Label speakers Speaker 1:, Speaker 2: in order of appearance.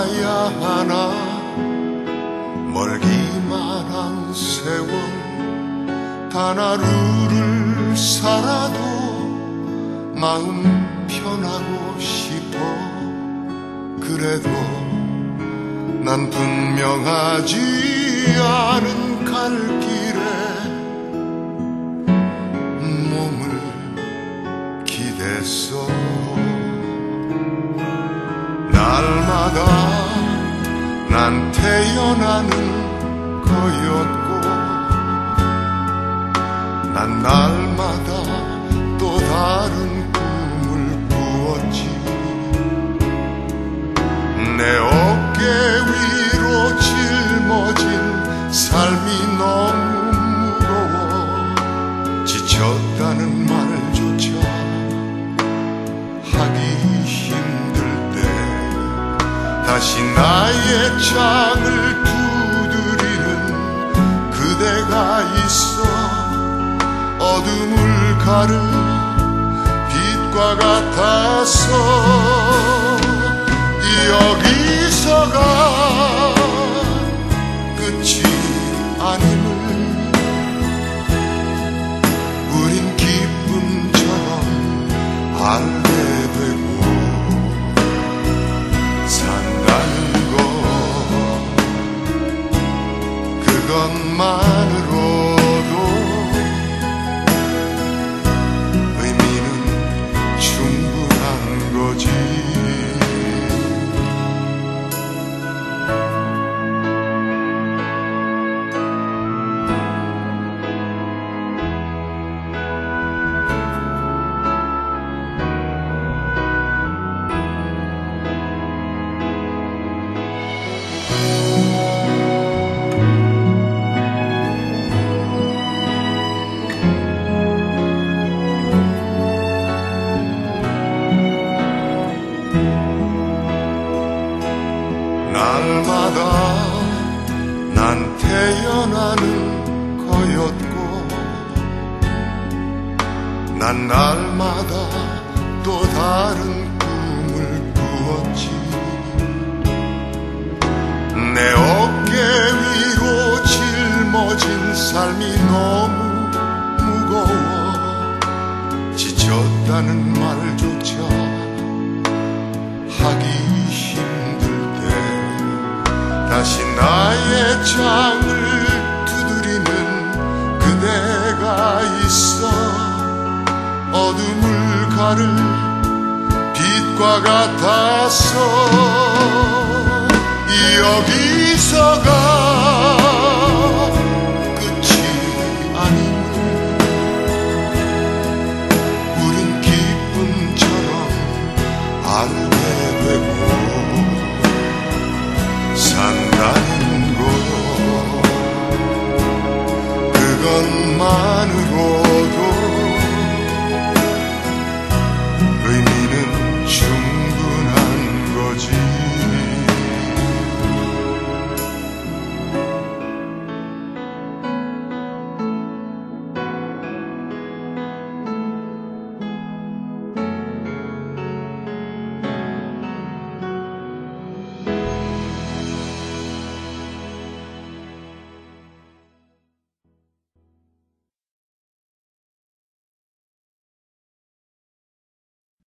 Speaker 1: 가야 하나 멀기만 한 세월 단 하루를 살아도 마음 편하고 싶어. 그래도 난 분명하지 않은 갈 길에 몸을 기댔어. 날 마다 난 태어나는 거였고 난 날마다 또 다른 꿈을 꾸었지. 내 어깨 위로 짊어진 삶이 너무 무거워 지쳤다는 말 다시 나의 창을 두드리는 그대가 있어. 어둠을 가른 빛과 같아서 여기서가 끝이 아님을 우린 기쁨처럼 알 그것만으로 날마다 난 태어나는 거였고 난 날마다 또 다른 꿈을 꾸었지. 내 어깨 위로 짊어진 삶이 너무 무거워 지쳤다는 말조차 다시 나의 창을 두드리는 그대가 있어. 어둠을 가를 빛과 같아서 여기서가